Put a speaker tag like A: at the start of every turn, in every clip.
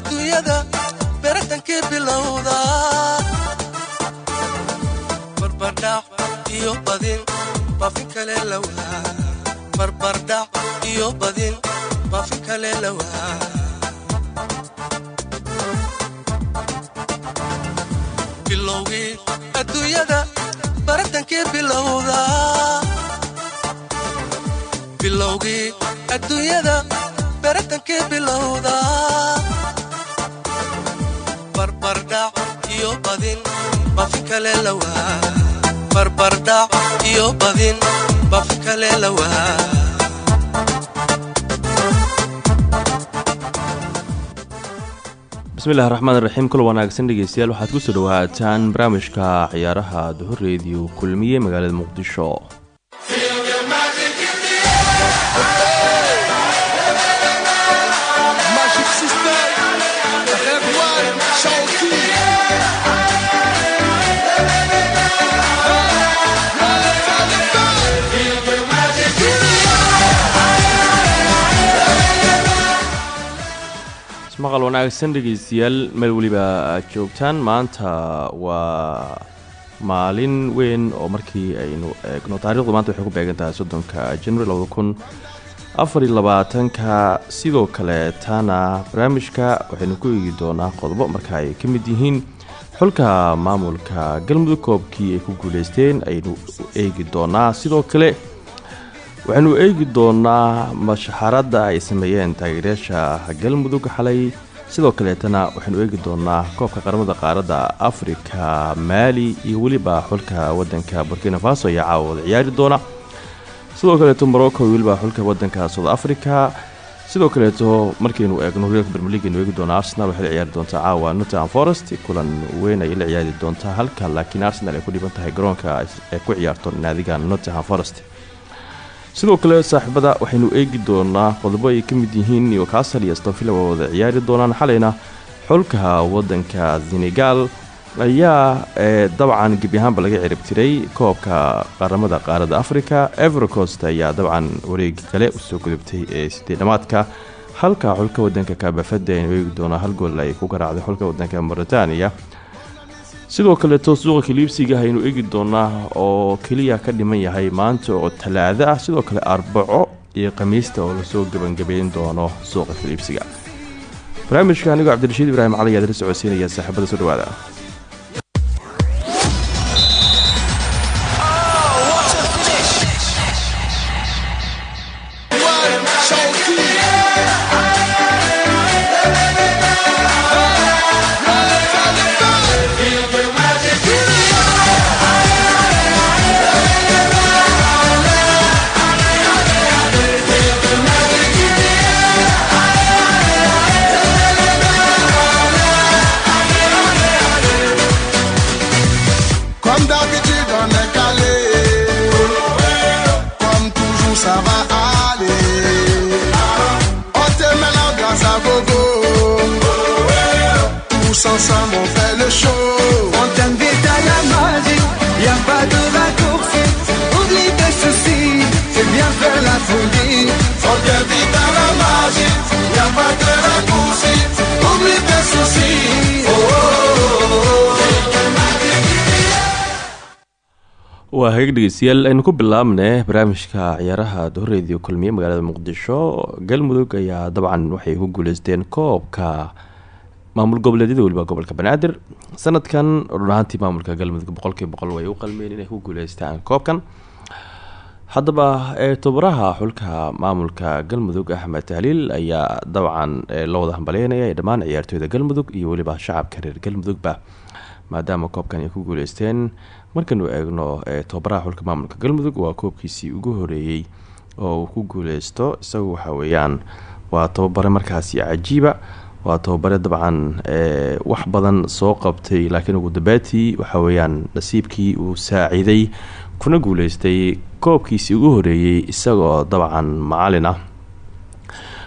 A: adduunyada beratankii bilowda. Barbardhac iyo badin baafin kale lawaa barbardhac iyo badin baafin kale lawaa bilowgii adduunyada baratankii bilowda. Bilowgii adduunyada beratankii bilowda barbardhac iyo badin
B: raxmaan raxiim kul wanaagsan dhegeystayaal waxaad ku soo dhawaataan barnaamijka ciyaaraha duhur reediyo kulmiye magaalada muqdisho maqal wanaagsan dhegeystayaal meel weliba aad joogtaan. Maanta waa maalin weyn oo markii aynu eegno taarikhdu maanta waxay ku beegan tahay soddonka januari labada kun afar iyo labaatanka. Sidoo kale taana barnaamijka waxaynu ku eegi doonaa qodobo marka ay ka mid yihiin xulka maamulka galmudug koobkii ay ku guuleysteen aynu eegi doonaa. Sidoo kale waxaynu eegi doonaa mashaxaradda ay sameeyeen taageerayaasha galmudug xalay. Sidoo kaleetana waxaynu eegi doonaa koobka qaramada qaaradda afrika maali iyo weliba xulka wadanka burkina faso ayaa caawooda ciyaari doona. Sidoo kaleeto morocco iyo weliba xulka wadanka south africa. Sidoo kaleeto markaynu eegno horyaalka bermeliga nu eegi doona arsenal waxay la ciyaari doontaa caawa nottingham forest. Kulan weyn ayay la ciyaari doontaa halka laakiin arsenal ay ku dhiban garoonka ay ku ciyaarto naadiga nottingham forest sidoo kale saaxiibada waxaynu eegi doonaa qodobo ay ka mid yihiin newcastle iyo stonvilla waa wada ciyaari doonaan xalayna xulka wadanka senegal ayaa dabcan gebi ahaanba laga cirib tiray koobka qaramada qaaradda africa evercost ayaa dabcan wareegi kale u soo gudubtay ee sideedhamaadka halka xulka wadanka kabafada aynu eegi doonaa hal gool ay ku garaacday xulka wadanka mauritania sidoo kaleeto suuqa kaliibsiga aynu eegi doonaa oo keliya ka dhiman yahay maanta oo talaado ah. Sidoo kale arbaco iyo khamiista oo la soo gebangabeyn doono suuqa kaliibsiga barnaamijka anigoo cabdirashiid ibraahim cali aad la socodsiinaya saaxiibada soo dhawaada waa hagaag dhegeystayaal aynu ku bilaabne barnaamijka ciyaaraha dohoreediyo kulmiye magaalada muqdisho. Galmudug ayaa dabcan waxay ku guuleysteen koobka maamul goboleedyada weliba gobolka banaadir. Sanadkan run ahaantii maamulka galmudug boqolkiiba boqol way u qalmeen inay ku guuleystaan koobkan. Haddaba tobaraha xulka maamulka galmudug axmed tahliil ayaa dabcan loo wada hambaleynaya dhammaan ciyaartooyda galmudug iyo weliba shacabka reer galmudugba maadaama koobkan ay ku guuleysteen markanu eegno tobaraha xulka maamulka galmudug waa koobkiisii ugu horeeyey oo ku guuleysto. Isagu waxa weeyaan waa tababare markaasi cajiiba waa tababare dabcan wax badan soo qabtay laakiin ugu dambeetii waxa weeyaan nasiibkii uu saaciiday kuna guuleystay koobkiisii ugu horeeyey isagoo dabcan macalin ah.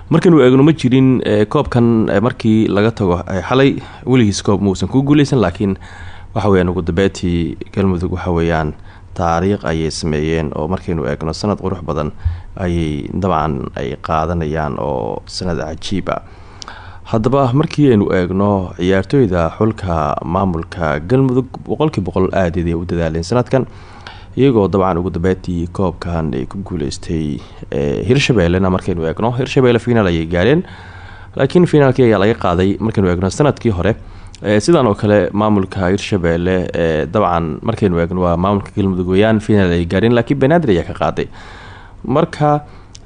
B: Markanu eegno ma jirin koobkan markii laga tago xalay weligiis koob muusan ku guuleysan laakiin waxa weyaan ugu dambeetii galmudug waxa weeyaan taariikh ayay sameeyeen oo markaynu eegno sanad qurux badan ayay dabcan ay qaadanayaan oo sanad cajiib ah. Haddaba markii aynu eegno ciyaartooyda xulka maamulka galmudug boqolkii boqol aadid ay u dadaaleen sanadkan iyagoo dabcan ugu dambeyntii koobkan ay ku guuleystay hirshabeellena markaynu eegno. Hirshabeelle finaal ayay gaareen laakiin finaalkii ayaa laga qaaday markaynu eegno sannadkii hore sidan oo kale maamulka hirshabeelle dabcan markaynu eegno waa maamulka galmudug weyaan finaal ay gaareen laakiin banaadir ayaa ka qaaday. Marka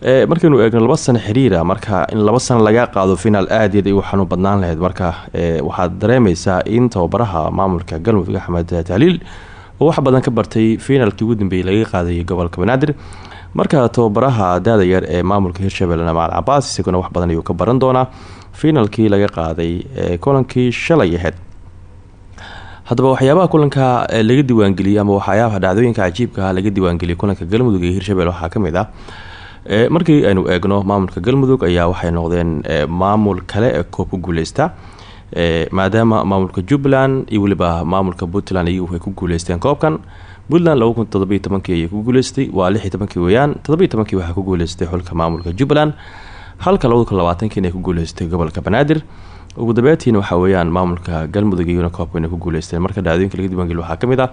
B: markaynu eegno laba sano xiriira marka in laba sano laga qaado finaal aad yaad igu badnaan lahayd. Marka waxaad dareemeysaa in tababaraha maamulka galmudug axmed tahliil oo wax badan ka bartay finaalkii ugu dambeeyey laga qaadayay gobolka banaadir. Marka tababaraha daada yar ee maamulka hirshabelle maal cabaas isaguna wax badan ayuu ka baran doonaa finaalkii laga qaaday kulankii shalay ahayd haddaba waxyaabaha kulanka laga diiwaangeliyay ama waxyaabaha dhacdooyinka cajiibka laga diiwaangeliyay kulanka galmudug iyo hirshabelle waxaa ka mid ah markii aynu eegno maamulka galmudug ayaa waxay noqdeen maamul kale ee koob ku guuleysta maadaama maamulka jubbaland iyo weliba maamulka puntland iyagu ay ku guuleysteen koobkan. Puntland laba kun todobiyo tobankii ayay ku guuleystay waa lix iyo tobankii weeyaan todobiyo tobankii ku guuleystay xulka maamulka jubbaland halka labada kun labaatankiin ay ku guuleystay gobolka banaadir. Ugu dambeyntiina waxaa weeyaan maamulka galmudug iyuna koobka inay ku guuleysteen. Marka dhacdooyinka laga diiwaangeli waxaa ka mid ah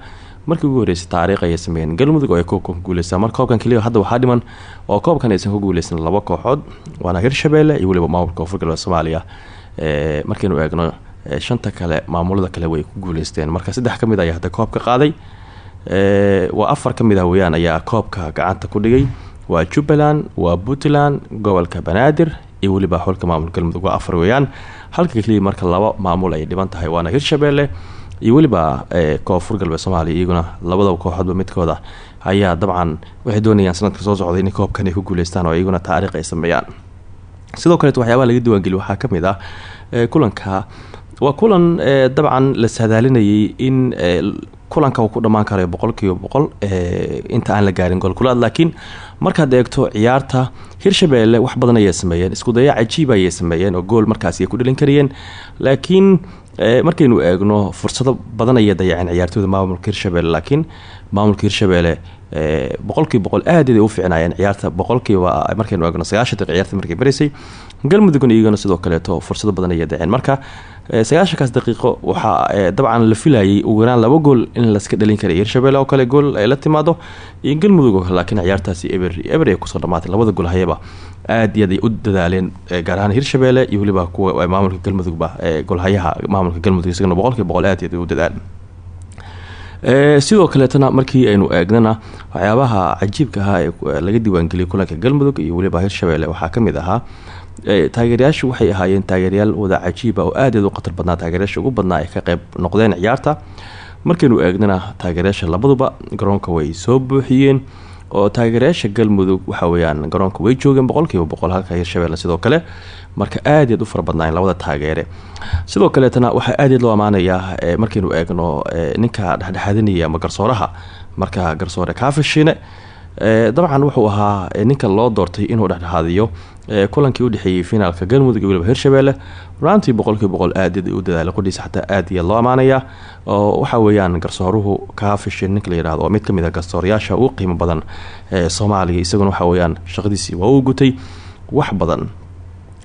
B: markii ugu horeysay taariikh ayay sameeyeen. Galmudug oo ay koobkan ku guuleystaan. Marka koobkan keliya hadda waxaa dhiman oo koobkan aysan ku guuleysan laba kooxood waana hirshabeelle iyo weliba maamulka koonfur galbeed soomaaliya. Markaynu eegno shanta kale maamulada kale way ku guuleysteen. Marka saddex ka mid ayaa hadda koobka qaaday. Waa afar ka mid ah weyaan ayaa koobka gacanta ku dhigay waa jubbaland waa puntland gobolka banaadir iyo weliba xulka maamul galmudug waa afar weeyaan. Halka keliya marka laba maamul ay dhiban tahay waana hirshabeelle iyo weliba koonfur galbeed soomaaliya iyaguna labada kooxoodba midkooda ayaa dabcan waxay doonayaan sanadka soo socday in koobkan ay ku guuleystaan oo iyaguna taariikh ay sameeyaan. Sidoo kaleet waxyaabaha laga diiwaangeliy waxaa ka mid ah kulanka waa kulan dabcan la saadaalinayay in kulanka uu ku dhammaan karayo boqol inta aan la gaarin goolkulaad laakiin markaad eegto ciyaarta hirshabeelle wax badan ayay sameeyeen iskudaya cajiib ayay sameeyeen oo gool markaasi ay ku dhalin karayeen. Laakiin markaynu eegno fursado badan ayay dayaceen ciyaartooyda maamulka hirshabelle laakiin maamulka hirshabelle boqolkiiba boqol aad u fiicnaayeen ciyaarta. Boqolkiiba markaynu eegno sagaashan daqiiq ciyaarta markay baraysay galmudugna iyagana sidoo kaleeto fursado badan ayay dayaceen marka sagaashankaas daqiiqo waxaa dabcan la filayay ugu yaraan laba gool in laska dhalin karay. Hirshabelle oo kale gool ay la timaado iyo galmudug laakiin ciyaartaasi eber eber ay ku soo dhamaatay. Labada gool hayaba aad iyo aad u dadaaleen gaar ahaan hirshabelle iyo weliba kuwa maamulka galmudugba golhayaha maamulka galmudug isagana boqolkiiba boqol aad iyo aad u dadaal sidoo kaleetana markii aynu eegnana waxyaabaha cajiibka ahaa ee laga diiwaangeliyay kulanka galmudug iyo weliba hirshabelle waxaa ka mid ahaa taageerayaashu waxay ahaayeen taageerayaal wada cajiiba oo aad aad u khatar badnaa. Taageerayaasha ugu badnaa ay ka qeyb noqdeen ciyaarta. Markaynu eegnana taageerayaasha labaduba garoonka way soo buuxiyeen oo taageerayaasha galmudug waxa weyaan garoonka way joogeen boqolkiiba boqol halka hirshabelle sidoo kale. Marka aad aad u fara badnaayen labada taageere. Sidoo kaleetana waxaa aad aad loo ammaanayaa markaynu eegno ninka dhexdhexaadinaya ama garsooraha. Marka garsoore kaafishine dabcan wuxuu ahaa ninka loo doortay inuu dhexdhexaadiyo kulankii udhexeeyey finaalka galmudug iyo weliba hirshabelle runaantii boqolkiiba boqol aad u dadaala qudhiisa xataa aad iyo loo ammaanaya oo waxa weeyaan garsooruhu kaafishin ninka la yihahdo waa mid ka mid a garsoorayaasha ugu qiimo badan ee soomaaliya isaguna waxa weeyaan shaqadiisii waa uu gutay wax badan.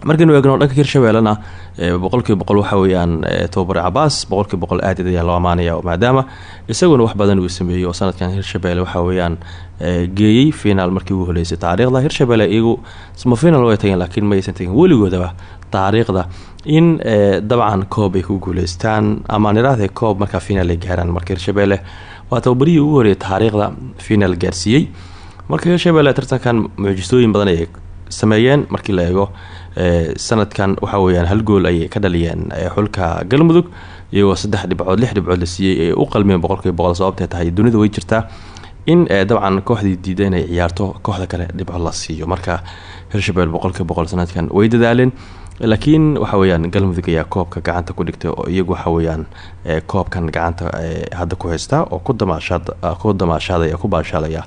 B: Markaynu eegno dhanka hirshabellena boqolkiiba boqol waxa weeyaan tobabare cabaas boqolkiiba boqol aad ayaa loo amaanaya maadaama isaguna wax badan uu sameeyey sanadkan hirshabelle waxa weeyaan geeyey finaal markii ugu horeysay taariikhda hirshabelle iyagu sma final way tageen laakiin ma aysan tagin. Weligoodaba taariikhda in dabcan koob ay ku guuleystaan ama niraahda koob markaa finaal ay gaaraan. Marka hirshabelle waa tababarihii ugu horeeyay taariikhda finaal gaarsiiyey. Marka hirshabelle tartankan mucjisooyin badan ay sameeyeen markii la eego sanadkan waxa weyaan hal gool ayay ka dhaliyeen xulka galmudug. Iyagoo saddex dhibcood lix dhibcood la siiyey ay u qalmeen boqolkiiba boqol sababtee tahay dunida way jirtaa in dabcan kooxdii diida inay ciyaarto kooxda kale dhibco la siiyo. Marka hirshabelle boqolkiiba boqol sanadkan way dadaaleen laakiin waxa weyaan galmudug ayaa koobka gacanta ku dhigtay oo iyagu waxa weyaan koobkan gacanta hadda ku haysta oo ku damaashaadaya ku baashaalaya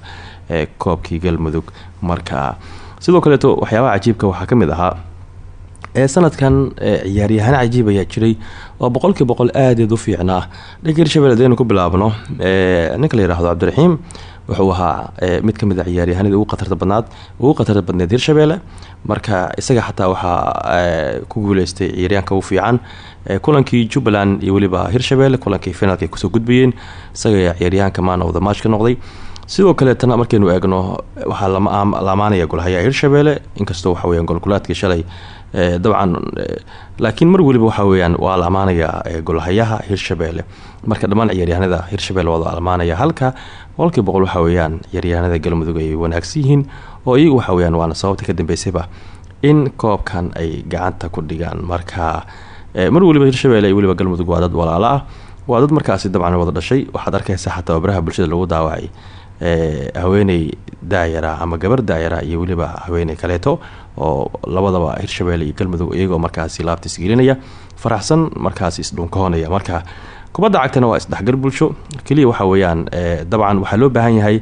B: koobkii galmudug. Marka sidoo kaleeto waxyaabaha cajiibka waxaa ka mid ahaa ee sanadkan ciyaaryahaan cajiib ayaa jiray oo boqolkii boqol aadaed u fiicnaa dhanka hirshabelle hadaynu ku bilaabno ninka la yihahdo cabdiraxiim wuxuu ahaa mid ka mid a ciyaaryahanadii ugu khatarta badnaad ugu khatarta badneed hirshabelle marka isaga xataa waxaa ku guuleystay ciyaaryahanka u fiican kulankii jubbaland iyo weliba hirshabelle kulankii finaalka ay ku soo gudbayeen isaga ciyaaryahanka man of the match ka noqday sidoo kaleetana markaynu eegno waxaa la amaanaya golhayaa hirshabelle inkastoo waxa weya golkulaadkii shalay dabcan laakiin mar weliba waxa weyaan waa la golhayaha hirshabelle marka dhammaan ciyaaryahanada hirshabelle waa la halka boqolkii boqol waxa weyaan ciyaaryahanada galmudug ay wanaagsan oo iyagu waxa weyaan waana sababta ka dambeysayba in koobkan ay gacanta ku dhigaan. Marka mar weliba hirshabelle iyo weliba galmudug waa dad walaalo ah. Waa dad markaasi dabcan wada dhashay. Waxaad arkaysa xataa baraha bulshada lagu daawacay haweeney daayara ama gabar daayara iyo weliba haweeney kaleeto oo labadaba hirshabelle iyo galmudug iyagoo markaasi laabtis gelinaya faraxsan markaasi isdhunkoonaya. Marka kubadda cagtana waa isdhexgal bulsho. Keliya waxa weeyaan dabcan waxaa loo baahan yahay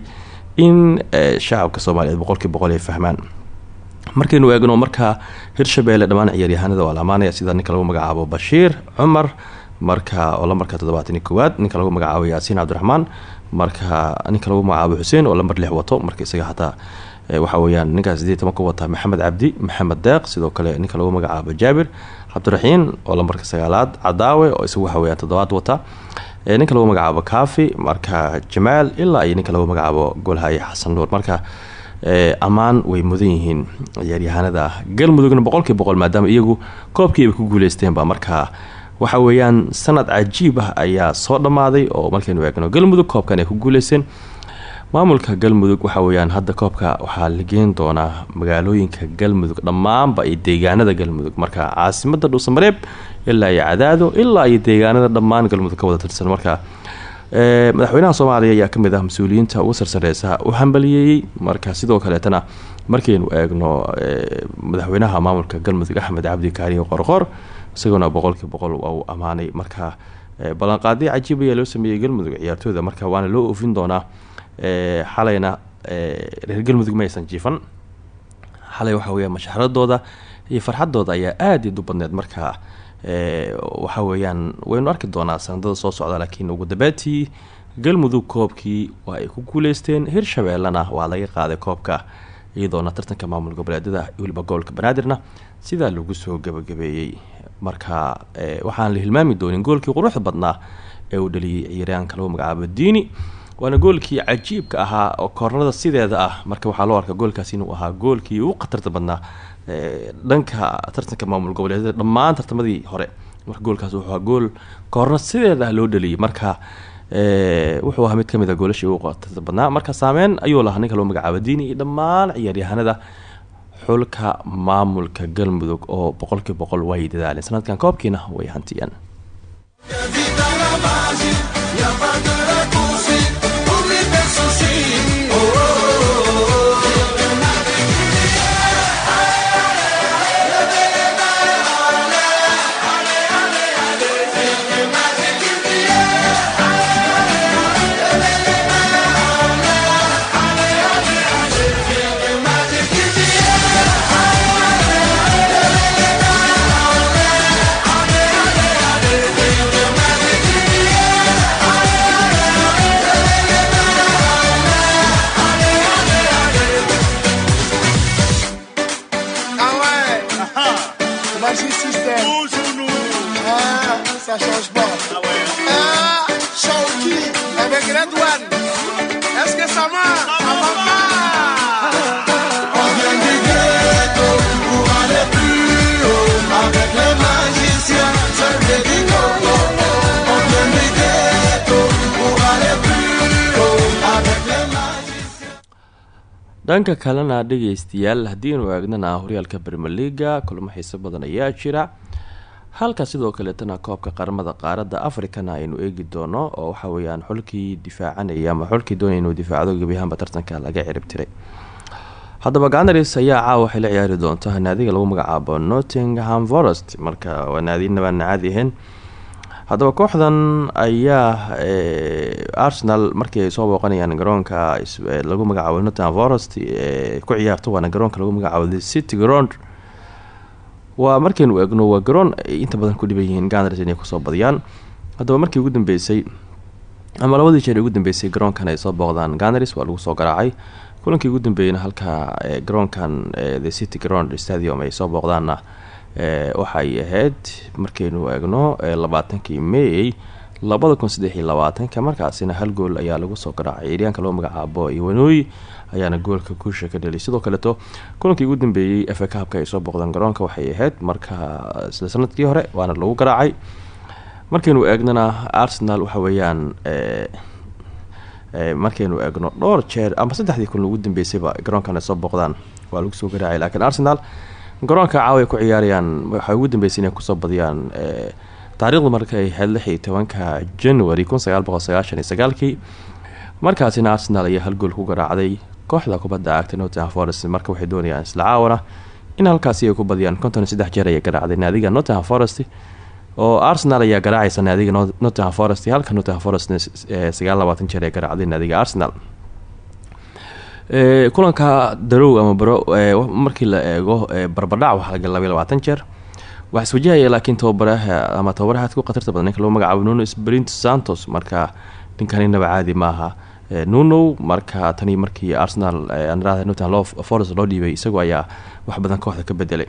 B: in shacabka soomaaliyeed boqolkii boqol ay fahmaan. Markaynu eegno marka hirshabelle dhammaan ciyaaryahanada waa la sida ninka lagu magacaabo bashiir cumar. Marka oo lambarka toddobaatani koowaad ninka lagu magacaabo yaasiin cabdiraxmaan marka ninka lagu magacaabo xuseen oo lambar lix wato marka isaga xataa waxa weyaan ninkaas sideed toban ka wata maxamed cabdi maxamed deeq sidoo kale ninka lagu magacaabo jaabir cabdiraxiin oo lambarka sagaalaad cadaawe oo isagu waxa weyaan toddobaad wata. Ninka lagu magacaabo kaafi marka jamaal ilaa iyo ninka lagu magacaabo golhaye xasan nuur marka ammaan way mudan yihiin ciyaaryahanada galmudugna boqolkii boqol maadaama iyagu koobkiiba ku guuleysteenba marka waxa weeyaan sanad cajiib ah ayaa soo dhammaaday oo markaynu eegno galmudug koobkan ay ku guuleysteen. Maamulka galmudug waxa weyaan hadda koobka waxaa la geen magaalooyinka galmudug dhammaanba iyo deegaanada galmudug. Marka caasimada dhuusamareeb ilaa iyo ilaa deegaanada dhammaan galmudug ka wada tirsan. Marka madaxweynaha soomaaliya ayaa ka mid ah mas'uuliyiinta ugu sarsareysa u hambaliyeeyey marka sidoo kaleetana markaynu eegno madaxweynaha maamulka galmudug axmed cabdi kaariyo qorqor isagoona boqolkii boqol uu ammaanay marka ballanqaadyo cajiib ayaa loo sameeyey galmudug ciyaartooyda. Marka waana loo oofin doonaa xalayna reer galmudug ma aysan jiifan. Xalay waxa weya mashaxradooda iyo farxadooda ayaa aada idu badneed marka waxa weeyaan waynu arki doonaa sanadada soo socda laakiin ugu dambeetii galmudug koobkii waa ay ku guuleysteen hirshabeellena waa laga qaaday koobka iyadoona tartanka maamul goboleedyada weliba gobolka banaadirna. Sidaa lagu soo gabagabeeyey marka waxaan la hilmaami doonin goolkii quruxda badnaa ee uu dhaliyey ciyaaryaanka lagu magacaabo diini waana goolkii cajiibka ahaa oo koornada sideeda ah. Marka waxaa loo arkaa goolkaas inuu ahaa goolkii ugu khatarta badnaa dhanka tartanka maamul goboleedyada dhammaan tartamadii hore. Marka goolkaas wuxuu ahaa gool koorno sideeda ah loo dhaliyey marka wuxuu ahaa mid ka mid a goolashii ugu khatarta badnaa. Marka saameyn ayuu lahaa ninka loo magacaabo diini iyo ciyaaryahanada xulka maamulka galmudug oo boqolkii boqol way dadaaleen. Sanadkan koobkiina way hantiyeen
C: ça change pas Ah, Shawky avec Red One Est-ce que
B: dhanka kalena dhegeystayaal haddiinu eegnana horyaalka brmer leaga kulmo xiiso badan ayaa jira halka sidoo kaleetana koobka qaramada qaaradda africana aynu eegi doono oo waxa weyaan xulkii difaacanaya ama xulkii doonaya inuu difaacdo gebiyahaanba tartanka laga cirib tiray. Haddaba ayaa caawa waxay ciyaari doonta naadiga lagu magacaabo nottingham forest. Marka waa naadina baan caadi ahayn haddaba kooxdan ayaa arsenal markii ay soo booqanayaan garoonka lagu magacaabo nottingham forest ku ciyaarto waana garoonka lagu magacaabo city ground waa markaynu eegno waa garoon ay inta badan ku dhiban yihiin ganars inay ku soo badiyaan. Haddaba markii ugu dambeysay ama labadii jeer ugu dambeysay garoonkan ay soo booqdaan ganaris waa lagu soo garaacay. Kulankii ugu dambeeyeyna halka garoonkan the city ground stadium ay soo booqdaanna waxay ahayd markaynu eegno labaatankii may labada kun saddex iyo labaatanka markaasina hal gool ayaa lagu soo garaacay. Ciiryaanka loo magacaabo iwanooyi ayaana goolka guusha ka dhelay sidoo kaleeto kulankii ugu dambeeyey efa kaabka ay soo booqdaan garoonka waxay ahayd marka isla sannadkii hore waana lagu garaacay. Markaynu eegnana arsenal waxa weeyaan markaynu eegno dhowr jeer ama saddexdii kulan ugu dambeysayba garoonkan soo booqdaan. Waa lagu soo garaacay laakiin arsenal garoonka caawa ay ku ciyaarayaan waxay ugu dambeysay inay ku soo badiyaan taariikhdu marka ay ahayd lix iyo tobanka january kun sagaal sagaalkii markaasina arsenal ayaa hal gool ku garaacday kooxda kubadda cagta nottingham forest. Marka waxay doonayaan isla caawana in halkaasi ay ku badiyaan konton iyo saddex jeer ayay garaacday naadiga nottingham forest oo arsenal ayaa garaacaysa naadiga nottingham forest. Halka nottingham forest sagaal labaatan jeer ay garaacday naadiga arsenal. Kulanka darow ama baro markii la eego barbadhac waxaa laga labay labaatan jeer waxaa iswajahaya laakiin tababaraha ama tababaraha aad ku khatarta badan ninka lagu magacaabo nuno sprint santos marka ninkaninaba caadi maaha. Nuno marka tani markii arsenal nottingham forest loo dhiibay isagoo ayaa wax badan kooxda ka bedelay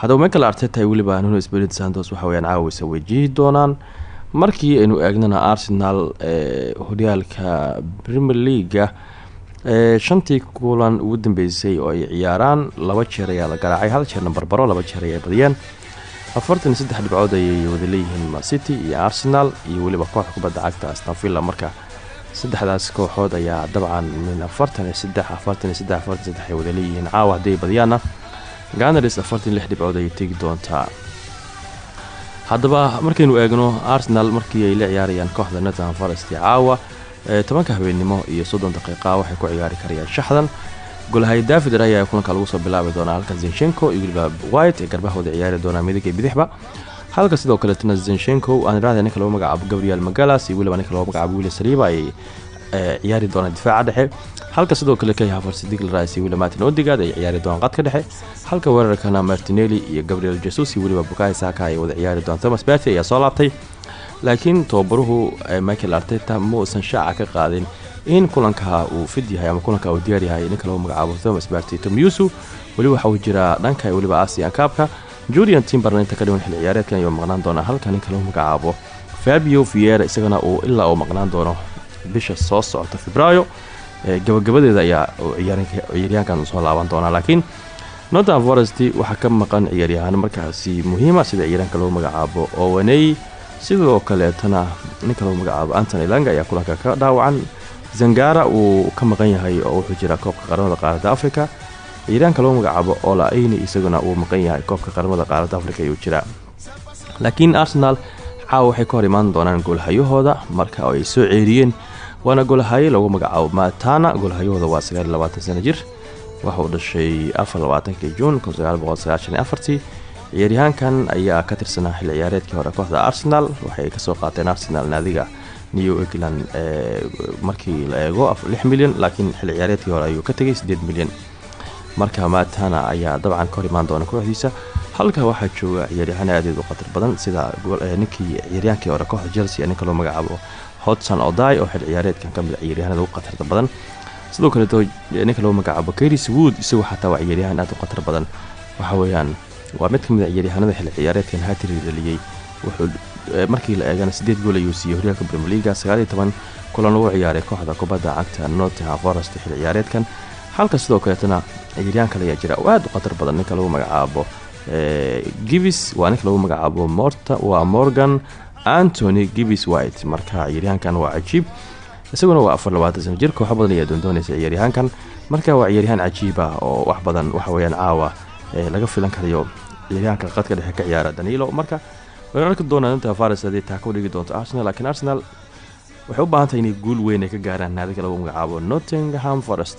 B: haddaba michael arteta weliba nuno sprint santos waxa weyaan caawisa wajihi doonaan. Markii aynu eegnana arsenal horyaalka premier leaga shantii kulan ugu dambeysay oo ay ciyaaraan laba jeer ayaa la garaacay hal jeerna barbaro laba jeer ayay badiyeen afartan iyo saddex dhibcood ayay wada leeyihiin macity iyo arsenal iyo weliba kooxda kubadda cagta astonvilla marka saddexdaas kooxood ayaa dabcan min afartan iyo saddex afartan iyo saddex afartan saddex ay wada leeyihiin. Caawa hadday badiyaana ganaris afartan lix dhibcood ayay tegi doontaa. Haddaba markaynu eegno arsenal markii ay la ciyaarayaan kooxda nottingham forest caawa tobanka habeennimo iyo soddon daqiiqa waxay ku ciyaari karayaan shaxdan golahay david ayaa kulanka lagu soo bilaabi doonaa halka zenshenko iyo weliba white ee garbahooda ciyaari doonaa midig bidixba. Halka sidoo kaleetna zenshenko aan irahda ninka magacaabo gabriel magalas iyo weliba ninka lagu magacaabo saliba ay ciyaari doonaan difaaca dhexe. Halka sidoo kale kay hafarsi diglaris iyo weliba martin ay ciyaari doonaan qadka dhexe. Halka weerarkana martinelli iyo gabriel jesus iyo weliba bukahi saka ay wada ciyaari doonaan. Thomas berty ayaa soo laabtay laakiin tababaruhu michael arteta ma uusan shaaca ka qaadin in kulanka uu fid yahay ama kulanka uu diyaar yahay ninka lagu magacaabo thomas berty tomyusu weli waxa uu jiraa dhanka weliba asian kaabka julian timberna inta ka dhiwan xilli ciyaareedkan ayuu maqnaan doonaa halka ninka lagu magacaabo fabio viera isagana uu ilaa uu maqnaan doono bisha soo socota febraayo gabagabadeeda ayaa ciyaaryahankan soo laaban doonaa laakiin northern forest waxaa ka maqan ciyaaryahaan markaasi muhiima sida ciyaaryahanka lagu magacaabo owaney sidoo kaleetana ninka lagu magacaabo antony lang ayaa kulanka ka dhaawacan zangara uu ka maqan yahay oo wuxuu jiraa koobka qaramada qaaradda africa ciyaaryahanka lagu magacaabo ola ayni isaguna uu maqan yahay koobka qaramada qaaradda africa ayuu jiraa. Laakiin arsenal caawa waxay ka hor imaan doonaan goolhayahooda marka ay soo ceeriyeen waana goolhaye lagu magacaabo matana. Goolhayahooda waa sagaal labaatan sana jir. Waxauu dhashay afar labaatankii juun ciyaaryahaankan ayaa ka tirsanaa xilli ciyaareedkii hore kooxda arsenal. Waxay ka soo qaateen arsenal naadiga new england markii la eego lix milyan laakiin xilli ciyaareedkii hore ayuu ka tegay siddeed milyan marka matana ayaa dabcan ka imaan doona kooxdiisa. Halka waxaa jooga ciyaaryahaan aadeed u khatar badan sida ninkii ciyaaryaankii hore kooxda chelsea ninka loo magacaabo hodson oday oo xil ciyaareedkan ka mid a ciyaaryahanada ugu khatarta badan. Sidoo kaleeto ninka loo magacaabo karis wood isagu xataa waa ciyaaryahan aad u khatar badan. Waxa weeyaan waa mid ka mid a ciyaaryahanada xil ciyaareedkan hatiri dhaliyey wuxuu markii la eegana sideed gool ayuu siiyey horyaalka premier leaga sagaal iyo toban kulan lagu ciyaaray kooxda kubadda cagta nottingham forest xil ciyaareedkan. Halka sidoo kaleetana ciyaaryahan kale ayaa jira. Oo aad u khatar badan ninka lagu magacaabo givis waa ninka lagu magacaabo morta waa morgan. Antony givis white. Marka ciyaaryahankan waa cajiib. Isaguna waa afar labaatan sano jir. Kooxo badan ayaa doondoonaysa ciyaaryahankan. Marka waa ciyaaryahaan cajiib ah oo wax badan waxa weyaan caawa laga filan karayo. Ciyaaryahanka qadka dhexe ka ciyaara danilo. Marka waan arki doonaa inta fares haday taa ka dhigi doonto arsenal laakiin arsenal waxay u baahantahay inay guul weyn ay ka gaaraan naadiga lagu magacaabo nottingham forest.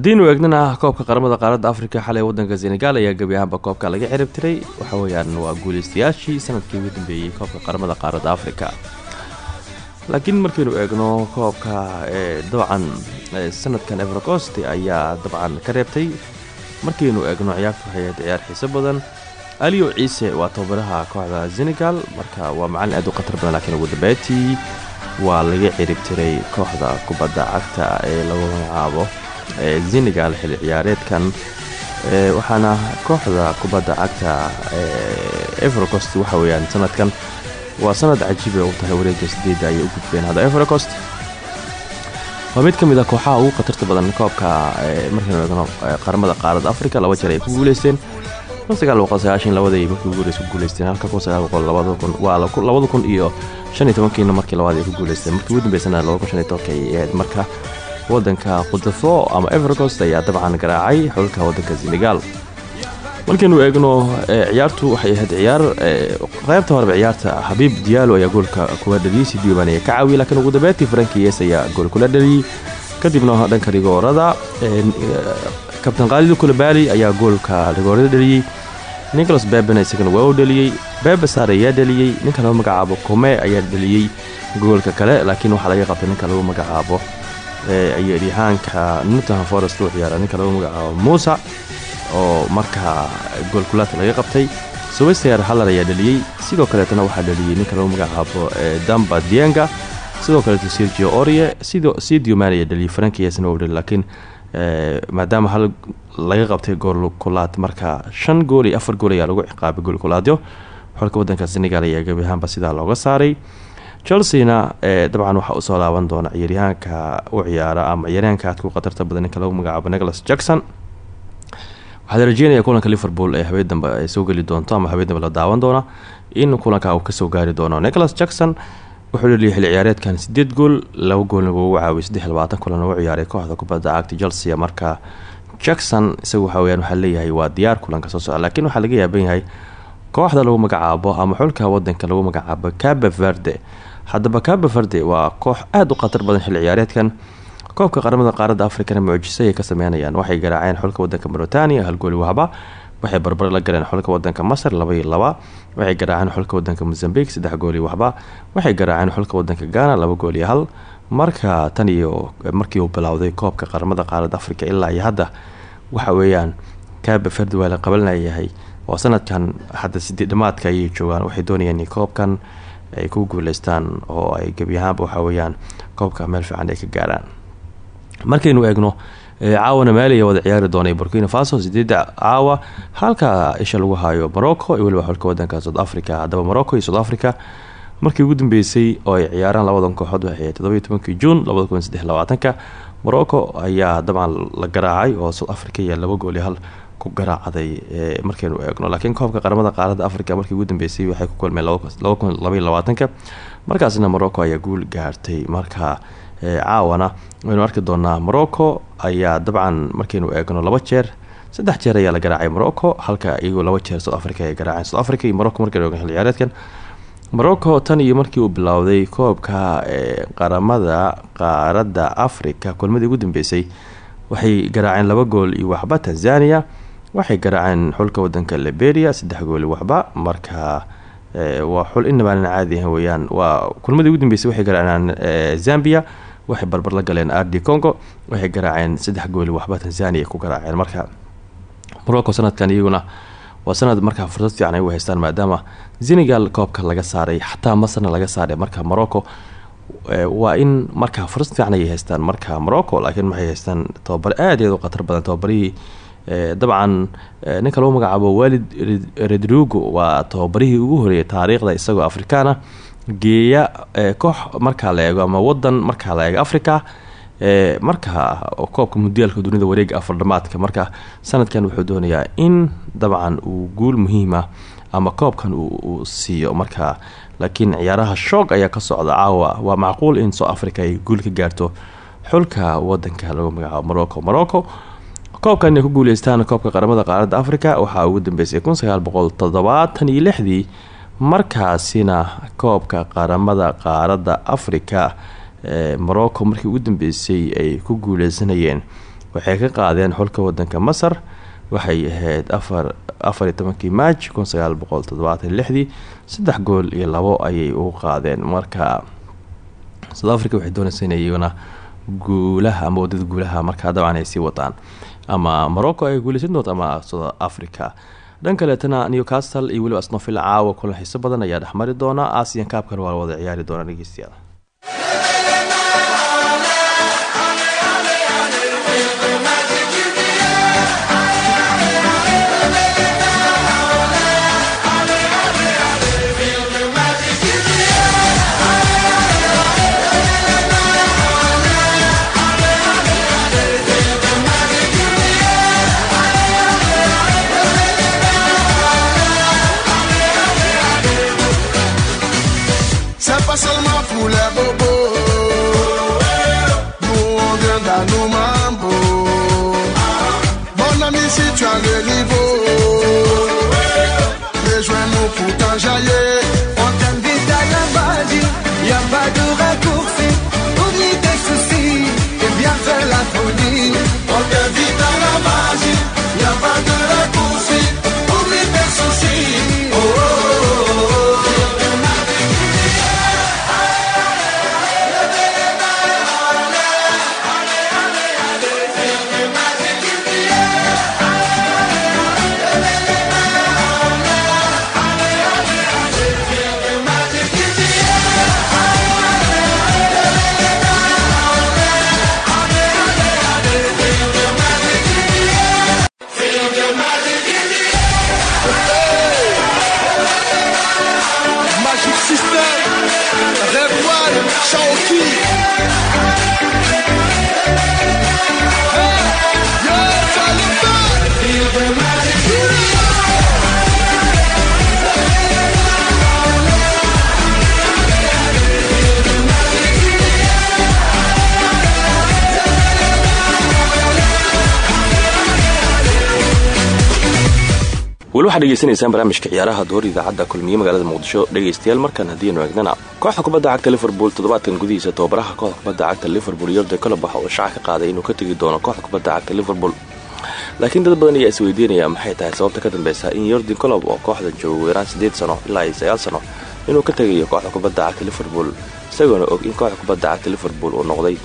B: Haddiinu eegnana koobka qaramada qaaradda afrika xalay wadanka senegal ayaa gebi ahaanba koobka laga cirib tiray. Waxa weeyaan waa guuleystayaashii sannadkii ugu dambeeyey koobka qaramada qaaradda afrika. Laakiin markaynu eegno koobka ee dabcan ee sanadkan evercost ayaa dabcan ka reebtay. Markaynu eegno ciyaartu waxay ciyaar xiiso badan aliyo ciise waa tababaraha kooxda senegal marka waa macalin aad u khatar badan laakiin ugu dambeetii waa laga cirib tiray kooxda kubadda cagta ee lagu magacaabo ee senegal xilli ciyaareedkan ee waxaana kooxda kubadda cagta evercost waxa weeyaan sanadkan. Waa sanad cajiib ee u tahay wareegga sideedda ayay u gudbeen hadda evercost waa mid ka mid ah kooxaha ugu khatarta badan koobka markaynu eegno ee qaramada qaaradda africa laba jeer ay ku guuleysteen. Labadii markii ugu horeysa ku guuleysteen halka labada kun iyo shan iyo tobankiina markii labaad ay ku guuleysteen. Markii ugu dambeysana labada kun shan iyo tobanka ay ahayd wadanka qudafo ama evercost ayaa dabcan garaacay xulka wadanka senegal markaynu eegno ciyaartu waxay ahayd ciyaar qaybta horeba ciyaarta xabiib diyaalo ayaa goolka kula dhaliyey si diiban ayaa ka caawiyey laakiin ugu dambeyntii franki yes ayaa gool kula dhaliyey kadibna dhanka rigoorada kabtan khaalid kulabaali ayaa goolka rigoorada dhaliyey nicholas bebena isagana waa u dhaliyey bebe sar ayaa dhaliyey ninka magacaabo kome ayaa dhaliyey goolka kale laakiin waxaa laga qabtay ninka magacaabo ciyaaryahaanka newton forest u ciyaara ninka lagu magacaabo muusa oo markaa goolkulaadka laga qabtay. Sowester haller ayaa dhaliyey sidoo kaleetana waxaa dhaliyey ninka lagu magacaabo damba dienga sidoo kaleeto sergio orie sidio man ayaa dhaliyey frankiyasna waa dhaliy laakiin maadaama hal laga qabtay goolkulaad marka shan gool iyo afar gool ayaa lagu ciqaabay goolkulaadyo xulka wadanka senegal ayaa gebi ahaanba sidaa looga saaray chelsena dabcan waxaa u soo laaban doona ciyaaryahaanka u ciyaara ama ciyaaryahanka aadka u khatarta badan ninka lagu magacaabo nicholas jackson. Waxaa rajeynaya kulanka liverpool ee habeen dambe ay soo geli doonto ama habeen dambe la daawan doona in kulanka uu ka soo gaari doono. Nicholas jackson wuxuu dhaliyay xilli ciyaareedkan sideed gool laba goolna wuu u caawiyay saddex kulan u ciyaaray kooxda kubadda cagta chelsea marka jackson isagu waxa weyaan waxaa leeyahay waa diyaar kulanka soo socda laakiin waxaa laga yaaban yahay kooxda lagu magacaabo ama xulka wadanka lagu magacaabo cabe verde haddaba cabe verde waa koox aada u khatar badan xilli ciyaareedkan. Koobka qaramada qaaradda afrikana mucjiso ayay ka sameynayaan waxay garaaceen xulka wadanka mauritania hal gooli wahba waxay barbar la galeen xulka wadanka masar laba iyo laba. Waxay garaaceen xulka wadanka mozambique saddex gooli waxba waxay garaaceen xulka wadanka ghana laba gool iyo hal. Marka tan iyo markii uu bilowday koobka qaramada qaaradda afrika ilaa iyo hadda waxa weeyaan cabe verde waa la qabanlayahay oo sanadkan hadda sidii dhamaadka ayay joogaan waxay doonayaan koobkan ay ku guuleystaan oo ay gebi ahaanba waxa weeyaan koobka meel fiican ay ka gaaraan. Markaynu eegno caawana maaliya wada ciyaari doonay burkina faso sideeda caawa halka isha lagu hayo morocco iyo weliba xulka wadanka south africa. Haddaba morocco iyo south africa markii ugu dambeysay oo ay ciyaaraan labadan kooxood waxay todobiyo tobankii juun labada kun saddex morocco ayaa dabcan la garaacay oo south africa ayaa laba gool iyo hal ku garaacday markaynu eegno. Laakiin koobka qaramada qaaradda africa markii ugu dambeysay waxay ku kulmeen laba kun markaasna morocco ayaa guul gaartay marka caawana. Waynu arki doonaa morocco ayaa dabcan markaynu eegno laba jeer. Saddex jeer ayaa la garaacay morocco halka iyagoo laba jeer south africa ay garaaceen. South africa iyo morocco markaynu eegno ciyaareedkan. Morocco tan iyo markii uu bilowday koobka qaramada qaaradda africa kulmadii ugu dambeysay waxay garaaceen laba gool iyo waxba tanzania waxay garaaceen xulka wadanka liberia saddex gool iyo waxba. Marka waa xul inabaanan caadi ahan weyaan waa kulmadii ugu dambeysay waxay garaaceen zambia waxay barbar la galeen ardi congo waxay garaaceen saddex gooli waxba. Tanzania ku garaaceen marka morocco sanadkan iyaguna waa sanad markaa fursad fiican ay u haystaan maadaama senegal koobka laga saaray xataa masarna laga saaray. Marka morocco waa in markaa fursad fiican ayay haystaan. Marka morocco laakiin maxay haystaan? Tababare aad aad u khatar badan. Tababarihii dabcan ninka lagu magacaabo walid redrugo waa tababarihii ugu horeeyay taariikhda isagoo afrikaana geeya koox markaa la eego ama wadan markaa la eego africa marka koobka mudiyaalka dunida wareega afardhamaadka marka sanadkan wuxuu doonayaa in dabcan uu guul muhiima ama koobkan uu siiyo. Marka laakiin ciyaaraha shoog ayaa ka socda. Caawa waa macquul in soo africa ay guul ka gaarto xulka wadanka lagu magacaabo morocco morocco koobkan inay ku guuleystaan koobka qaramada qaaradda africa waxaa ugu dambeysay kun sagaal boqol toddobaatan iyo lixdii markaasina koobka qaramada qaaradda africa ee morocco markii ugu dambeysay ay ku guuleysanayeen waxay ka qaadeen xulka wadanka masar waxay ahayd afar afariyo tobankii maaj kun sagaal saddex gool iyo labo ayay u qaadeen. Marka south africa waxay doonaysa in guulaha ama waddada guulaha markaa dabcan ay sii wadaan ama morocco ay guuleysan doonto ama south africa dhan kaleetana newcastle iyo weliba asnofil caawa kulan xiiso badan ayaa dhexmari doona asian kaabkan waa wada ciyaari doona dhegeystayaal
C: ami,
B: waxaad dhegeysanaysaan barnaamijka ciyaaraha door idaacadda kulmiye magaalada muqdisho. Dhegaystayaal markaan haddiinu eegnana kooxda kubadda cagta liverpool toddobaadkan gudihiisa tababaraha kooxda kubadda cagta liverpool yordan colob waxa uu shaaca ka qaaday inuu ka tegi doono kooxda kubadda cagta liverpool. Laakiin dad badan ayaa isweydiinaya maxay tahay sababta ka dambeysa in yordan colob oo kooxdan joogo weeraan siddeed sano ilaa iyo sagaal sano inuu ka tegayo kooxda kubadda cagta liverpool? Isagoona og in kooxda kubadda cagta liverpool uu noqday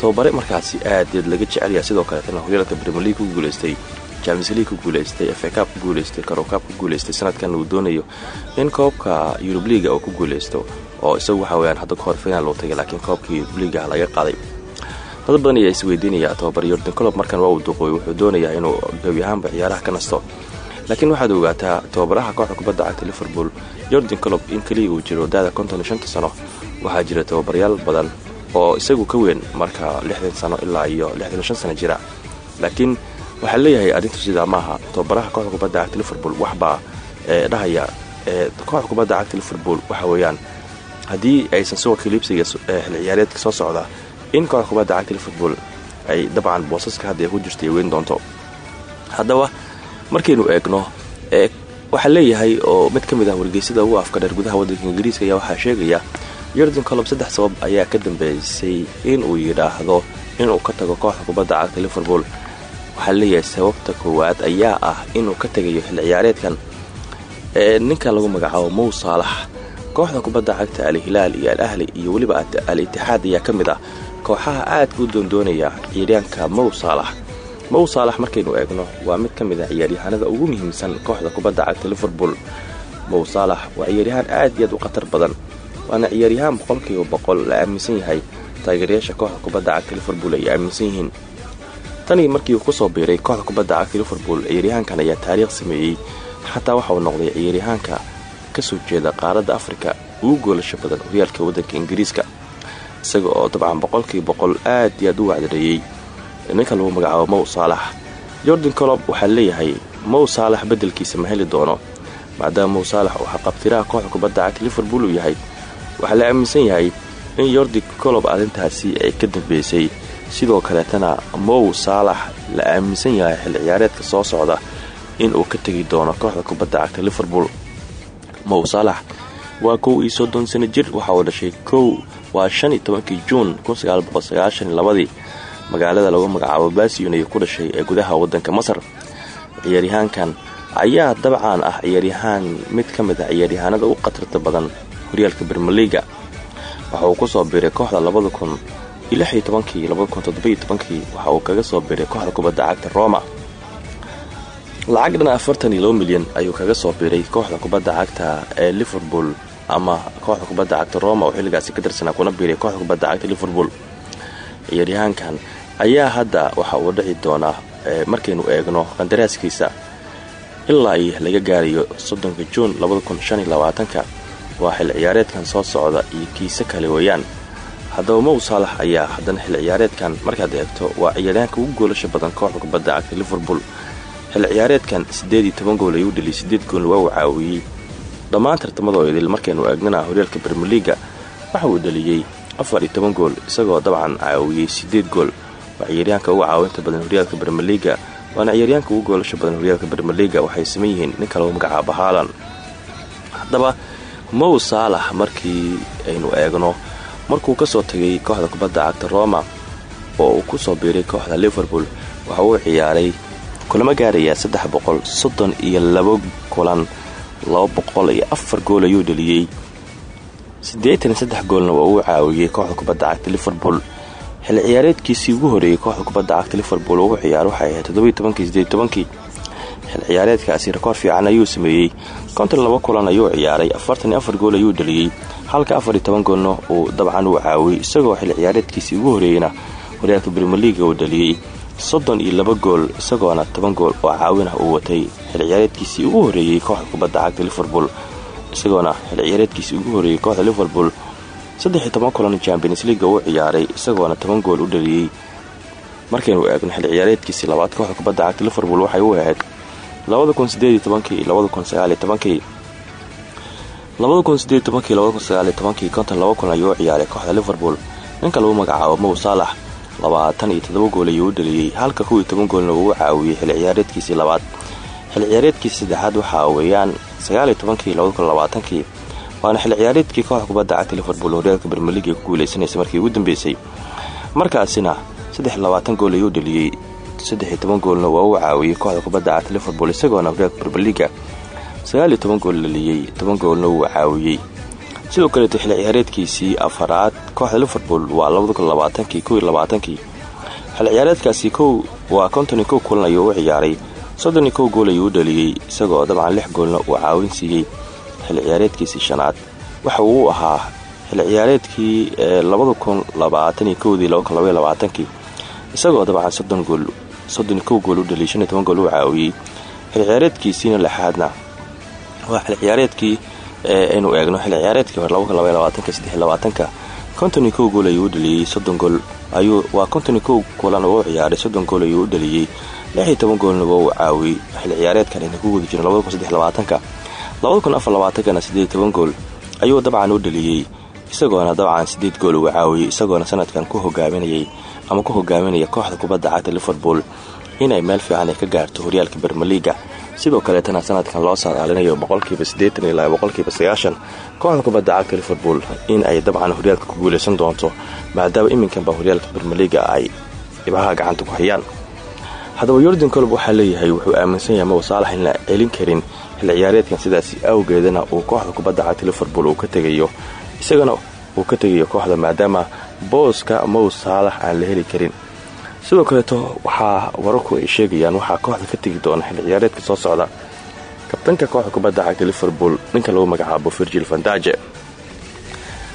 B: tababare markaasi aadaed laga jecelya sidoo kaleetana horyaalka premier league ku guuleystay james league ku guuleystay cab ku guuleystay karokaab ku guuleystay sanadkan uu doonayo in koobka yurub liiga uu ku guuleysto oo isagu waxa weyaan hadda kahor finaal uu tagay laakiin koobka yurub liiga laga qaaday. Dad badan ayaa isweydiinaya tababar yordan colob markan waa uu duqooy wuxuu doonayaa inuu gebi ahaanba ciyaaraha ka nasto. Laakiin waxaad ogaataa tababaraha kooxda kubadda cagta liverpool yordan colob in keliya uu jiro daada konton iyo sano waxaa jira tababaryaal badan oo isagu ka weyn marka lixdan sano ilaa iyo lixdan iyo shan sano jira. Laakiin waxaa leeyahay arrintu sidaa maaha tababaraha kooxda kubadda cagta liverpool waxbaa dhahaya ee kooxda kubadda cagta liverpool waxa weeyaan haddii aysan suuqa liibsiga xil ciyaareedka soo socda in kooxda kubadda cagta liverpool ay dabcan boosaska hadda ku jirta weyn doonto. Haddaba markaynu eegno ee waxaa leeyahay oo mid ka mid ah wargeysada ugu afka dheer gudaha waddanka ingiriiska ayaa waxaa sheegaya yordan colob saddex sabab ayaa ka dambeysay inuu yidhaahdo inuu ka tago kooxda kubadda cagta liverpool waxaa leeyahay sababta koowaad ayaa ah inuu ka tegayo xil ciyaareedkan ee ninka lagu magacaabo mow saalax kooxda kubadda cagta al-hilaal iyo al ahli iyo weliba al itixaad ayaa ka mid ah kooxaha aadka u doondoonaya ciyaaryaanka mow saalax mow saalax markaynu eegno waa mid ka mid ah ciyaaryahanada ugu muhiimsan kooxda kubadda cagta liverpool. Mow saalax waa ciyaaryahaan aad iyo aad u khatar badan waana ciyaaryahaan boqolkiiba boqol la aaminsan yahay taageerayaasha kooxda kubadda cagta liverpool ay aaminsan yihiin tanii markii uu ku soo biiray kooxda kubadda cagta liverpool ciyaaryahaankan ayaa taariikh sameeyey. Xataa waxa uu noqday ciyaaryahaanka ka soo jeeda qaaradda afrika ugu goolasho badan horyaalka waddanka ingiriiska isaga oo dabcan boqolkiiba boqol aad iyo aad u wacdareeyey ninka lagu magacaabo mow saalax jordan colob waxaa leeyahay mow saalax beddelkiisa ma heli doono. Maadaama mow saalax uu xaqabtiraha kooxda kubadda cagta liverpool uu yahay waxaa la aaminsan yahay in yordi colob arrintaasi ay ka dambeysay sidoo kaleetana mow saalax la aaminsan yahay xilli ciyaareedka soo socda inuu ka tegi doono kooxda kubadda cagta liverpool. Mow saalax waa kow iyo soddon sano jir waxa uu dhashay kow waa shan iyo tobankii juun kunsaaaboqosagaashanlabadii magaalada lagu magacaabo basiyon ayuu ku dhashay ee gudaha waddanka masar. Ciyaaryahaankan ayaa dabcan ah ciyaaryahaan mid ka mid ah ciyaaryahaanada u khatarta badan horyaalka bermeliga waxa uu ku soo biiray kooxda labada kun waxa uu kaga soo biiray kooxda kubadda cagta roma. Lacag dhan afartan iyo milyan ayuu kaga soo biiray kooxda kubadda cagta ee liverpool ama kooxda kubadda cagta roma. Oo xilligaasi ka tirsanaa kuna biiray kooxda kubadda cagta liverpool. Ciyaaryahaankan ayaa hadda waxa uu dhici doonaa markaynu eegno qandaraaskiisa ilaa iyo laga gaarayo soddonka juun waa xil ciyaareedkan soo socda iyo kiise kale weeyaan haddaba mow saalax ayaa haddana xil ciyaareedkan markaad eegto waa ciyaaryahanka ugu goolasha badan kooxda kubadda cagta liverpool. Xil ciyaareedkan siddeed iyo toban gool ayuu dheliyay siddeed goolna waa uu caawiyey. Dhammaan tartamadoo idil markaynu eegnana horyaalka bermeliga waxa uu dheliyey afar iyo toban gool isagoo dabcan caawiyey siddeed gool. Waa ciyaaryahanka ugu caawinta badan horyaalka bermeliga waana ciyaaryahanka ugu goolasha badan horyaalka bermeliga waxay saman yihiin ninka lagu magacaabo haalan haddaba mow saalax markii aynu eegno markuu ka soo tegay kooxda kubadda cagta roma oo uu ku soo biiray kooxda liverpool waxa uu ciyaaray kulamo gaarayaa saddex boqol soddon iyo labo kulan laba boqol iyo afar gool ayuu dheliyey siddeetan saddex goolna waa uu caawiyey kooxda kubadda cagta liverpool. Xilli ciyaareedkiisii ugu horreeyey kooxda kubadda cagta liverpool ugu ciyaar waxay ahayd toddobiyo tobankii sideed tobankii xil ciyaareedkaasi rekoor fiican ayuu sameeyey. Konton laba kulan ayuu ciyaaray afartan iyo afar gool ayuu dheliyey halka afar iyo toban goolna uu dabcan uu caawiyey isagoo xil ciyaareedkiisii ugu horreeyeyna horyaalka brimileaga uu dheliyey soddon iyo laba gool isagoona toban gool oo caawinah uu watay. Xil ciyaareedkiisii ugu horreeyey kooxda kubadda cagta liverpool isagoona xil ciyaareedkiisii ugu horreeyey kooxda liverpool. Saddex iyo toban kulan champions leaga uu ciyaaray isagoona toban gool u dhaliyey. Markaynu eegno xil labaad kooxda kubadda cagta liverpool waxay u ahayd konton ayuu ciyaaray kooxda liverpool. Ninka lagu magacaabo mow saalax labaatan iyo toddoba gool ayuu u dhaliyey halka kuw iyo toban goolna uu u caawiyey xil ciyaareedkiisii labaad. Xil ciyaareedkiisii saddexaad waxaa weeyaan sagaaliyo tobankii labada kun labaatankii waana xil ciyaareedkii kooxda kubadda cagta liverpool horyaalka bermelig ee ku guulaysanaysa markii ugu dambeysay. Markaasina saddex labaatan gool ayuu dhaliyey saddexiyo toban goolna waa uu caawiyey kooxda kubadda cagta liverpool isagoona horyaalka bermeliga sagaaliyo toban gool dhaliyey toban goolna wuu caawiyey sidoo kaleeto xil ciyaareedkiisii afaraad kooxda liverpool waa labada kun labaatankii kow iyo labaatankii. Xil ciyaareedkaasi waa konton kow kulan ayuu u ciyaaray. Soddon kow gool ayuu u dhaliyey isagoo dabcan lix goolna uu caawin siiyey xil ciyaareedkiisii shanaad. Waxa uu ahaa xil ciyaareedkii labaiyo labaatankii isagoo dabcan soddon gool soddon iyo kow gool u dhaliyay shan iyo toban gool uu caawiyey. Xil ciyaareedkiisiina lixaadna. Waa xil ciyaareedkii aynu eegno xil ciyaareedkii hore labaatanka konton iyo gool ayuu u soddon gool waa konton iyo kulan oo u ciyaaray soddon gool ayuu u dhaliyey. Lix iyo toban goolna waa uu caawiyey. Xil ciyaareedkan ayna ku guda jirin labada kun saddex labaatanka. Labada kun afar labaatankana siddeed toban gool ayuu dabcan u dhaliyey. Isagoona dabcan siddeed gool uu caawiyey isagoona sanadkan ku hogaaminayay ama ku hogaaminaya kooxda kubadda cagta liverpool inay meel fiican ka gaarto horyaalka bermeliga sidoo kaleetana sanadkan loo saadaalinayo boqolkiiba siddeetan ilaa sagaashan kooxda kubadda cagta liverpool in ay dabcan horyaalka ku guulaysan doonto maadaama iminkanba horyaalka bermeliga ay dhibaha gacanta ku hayaan. Haddaba yordan colob waxaa leeyahay wuxuu aaminsan yahay mawa saalax in la celin karin xil ciyaareedkan sidaasi awgeedana uu kooxda kubadda cagta liverpool uu ka tegayo isagana uu ka tegayo kooxda maadaama booska mow saalax aan la heli karin. Sidoo kaleeto waxaa wararku ay sheegayaan waxaa kooxda ka tegi doona xil ciyaareedka soo socda. Kabtanka kooxda kubadda cagta liverpool ninka lagu magacaabo virgil vandaje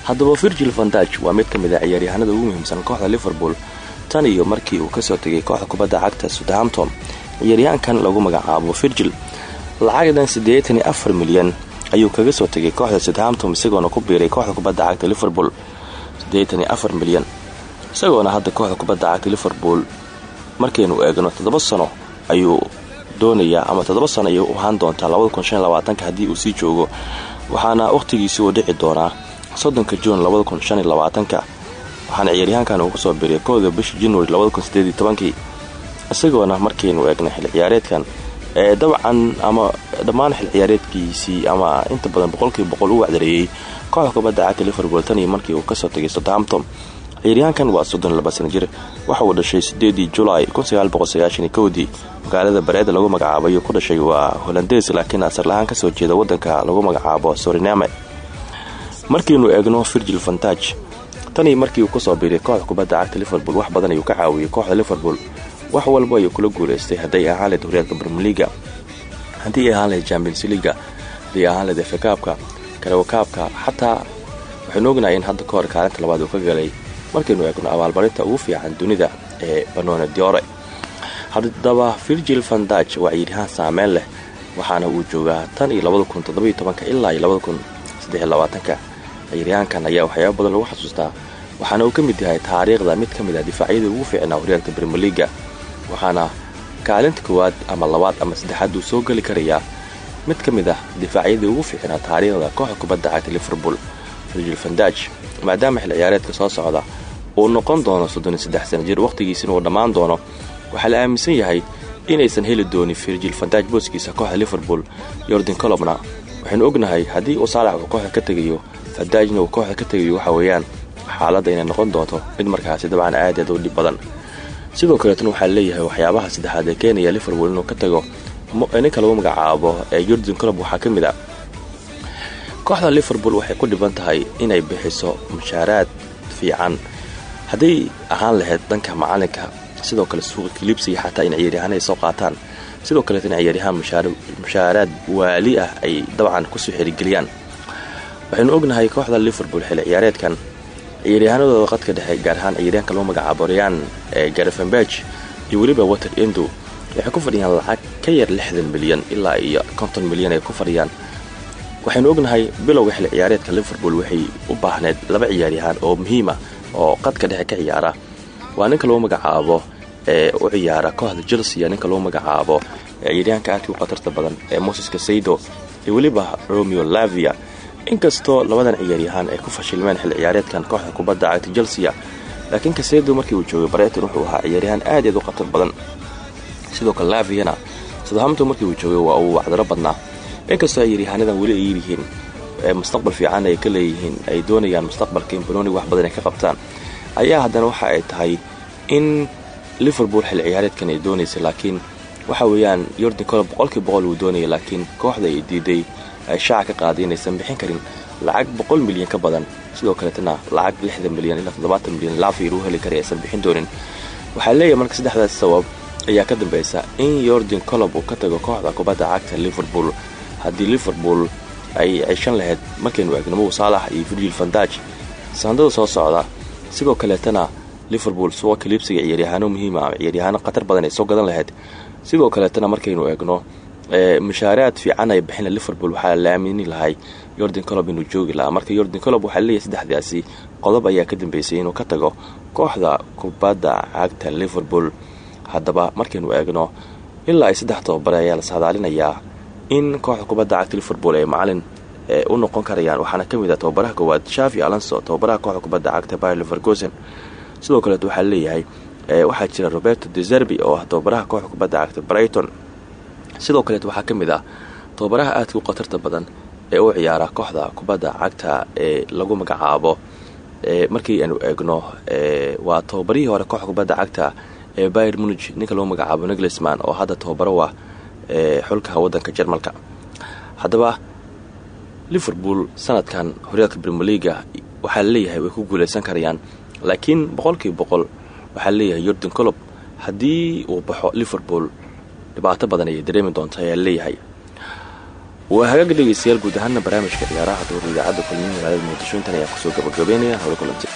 B: haddaba virgil vandaj waa mid ka mid a ciyaaryahanada ugu muhiimsan kooxda liverpool. Tan iyo markii uu ka soo tegay kooxda kubadda cagta southampton ciyaaryahankan lagu magacaabo virgil. Lacagdan siddeetan iyo afar milyan ayuu kaga soo tegay kooxda southampton isagoona ku biiray kooxda kubadda cagta liverpool siddeetan iyo afar milyan. Isagoona hadda kooxda kubadda cagta liverpool markaynu eegno toddoba sano ayuu doonayaa ama toddoba sano ayay u ahaan doontaa labada kun shan labaatanka haddii uu sii joogo. Waxaana wakhtigiisii uu dhici doonaa soddonka juun labada kun shan iyo labaatanka. Waxaana ciyaaryahaankan uu ku soo biray kooda bisha january kii isagoona markiinu eegnay xil ciyaareedkan ee dabcan ama dhammaan xil ciyaareedkiisii ama inta badan boqolkiiba boqol u wacdareeyey kooxda kubadda cagta liverpool tan iyo markii uu ka soo tegay southampton. Ciyaaryahaankan waa soddon laba sana jir waxa uu dhashay sideedii julaay kudii magaalada bareeda lagu magacaabayo ku dhashay waa holandees laakiin asarlahaan ka soo jeeda wadanka lagu magacaabo soriname markiinu eegno virgil vantage tanii markii uu ka soo biiray kooxda kubadda cagta liverpool wax badan ayuu ka caawiyey kooxda liverpool wax walba ayuu kula guulaystay hadday ahaan lahed horyaalka brmeliga haddii ay ahaan lahayd champions liga haddii ahaan lahed efekaabka karawakaabka xataa waxaynu ognahay in hadda kahor kaalinta labaad uu ka galay markaynu eegno abaalmarinta ugu fiican dunida ee banone diore. Haddaba virgil vandage waa ciyaaryahaan saameyn leh waxaana uu joogaa tan iyo ilaa iyo ciyaaryahaankan ayaa waxyaaba badan lagu xasuustaa waxaana uu ka mid yahay taariikhda mid ka mid ah difaacyadii ugu fiicnaa horyaalka brmeliga waxaana kaalinta koowaad ama labaad ama saddexaad uu soo geli karayaa. Mid ka mid ah difaacyadii ugu fiicnaa taariikhda kooxda kubadda cagta liverpool virgil vandage maadaama xil ciyaareedka soo socda uu noqon doono sana jir wakhtigiisina uu dhammaan doono. Waxaa la aaminsan yahay inaysan heli doonin virgil vandage booskiisa kooxda liverpool yordan colobna waxaynu ognahay haddii uu saalax uu kooxda ka tegayo vandagena uu kooxda ka tegayo waxa weeyaan xaaladda inay noqon doonto mid markaasi dabcan aad aad u dhib badan sidoo kaleetna waxaa leeyahay waxyaabaha saddexaad ee keenaya liverpool inuu ka tago ninka lagu magacaabo ee yordan colob waxaa ka mid a kooxda liverpool waxay ku dhiban tahay inay bixiso mushaaraad fiican. Hadday ahaan lahayd dhanka macalinka sidoo kale suuqa kilibsiga xataa in ciyaaryahaan ay soo qaataan. Sidoo kaleet in ciyaaryahaan mushaaraad waali ah ay dabcan ku soo xirigeliyaan. Waxaynu ognahay kooxda liverpool xili ciyaareedkan ciyaaryahaanadooda qadka dhexe gaar ahaan ciyaaryahanka lagu magacaabo ryan ee iyo weliba water endo waxay ku fadhiyaan lacag ka yar lixdan milyan ilaa iyo konton milyan ay ku fadhiyaan. Waxaynu ognahay bilowga xili ciyaareedka liverpool waxay u baahneyd laba ciyaaryahaan oo muhiima oo qadka dhexe ka ciyaara. Waa ninka lagu magacaabo ee u ciyaara kooxda chelsea ninka lagu magacaabo ciyaaryahanka aadkii u khatarta badan ee moses kasaydo iyo weliba romeo lavia inkastoo labadan ciyaaryahaan ay ku fashilmeen xil ciyaareedkan kooxda kubadda cagta chelsea laakiin kasaydo markii uu joogay bareton wuxuu ahaa ciyaaryahaan aad u khatar badan. Sidoo kale laviana southampton markii uu joogay waa uu wacdaro badnaa. Inkastoo ciyaaryahaanadan weli ay yihiin mustaqbal fiican ay ka leeyihiin ay doonayaan mustaqbalka in wax badan ka qabtaan ayaa haddana waxa ay tahay in liverpool xil ciyaareedkan ay doonaysa laakiin waxa weeyaan yordan colob boqolkii boqol uu doonaya laakiin kooxda ay diiday ay shaaca ka qaaday inaysan bixin karin lacag boqol milyan ka badan. Sidoo kaleetana lacag lixdan milyan ilaa toddobaatan milyan laafir uu heli karay aysan bixin doonin. Waxaa leeyahay marka saddexdaas sabab ayaa ka dambaysa in yordan colob uu ka tago kooxda kubadda cagta liverpool. Haddii liverpool ay ceshan lahayd markaynu eegno saalax iyo virgil vandage saandada soo socda sidoo kaleetana liverpool suuqa kaliibsiga ciyaaryahaano muhiima ama ciyaaryahaano khatar badan ay soo gadan lahayd. Sidoo kaleetana markaynu eegno mushaaraad fiican ay bixin liverpool waxaa la aamini lahay. Yordan colob inuu joogi lahaa. Marka yordan colob waxaa leeyahay saddexdaasi qodob ayaa ka dambeysay inuu ka tago kooxda kubadda cagta liverpool. Haddaba markaynu eegno ilaa ay saddex tobabare ayaa la sahdaalinayaa in kooxda kubadda cagta liverpool ay macalin u noqon karayaan. Waxaana ka mid ah tababaraha koowaad shavi alonso tababaraha kooxda kubadda cagta bayer leverkusen. Sidoo kaleet waxaa leeyahay waxaa jira roberto deserbi oo ah tababaraha kooxda kubadda cagta brighton sidoo kaleet waxaa ka mid ah tababaraha aadka u khatarta badan ee u ciyaara kooxda kubadda cagta ee lagu magacaabo markii aanu eegno waa tababarihii hore kooxda kubadda cagta ee bayer munig ninka lagu magacaabo niglesman oo hadda tababaro ah xulka wadanka jarmalka. Haddaba liverpool sanadkan horyaalka brmeliga waxaa la leeyahay way ku guuleysan karayaan laakiin boqolkiiba boqol waxaa la leeyahay yordan colob haddii uu baxo liverpool dhibaato badan ayay dareemi doonta ayaa la leeyahay waa hagaag dhegeystayaal guud ahaana barnaamijka ciyaaraha dowra idaacadda kulmihi magaalada muqdisho intan ayaa ku soo gabagabeynaya hawla kulanti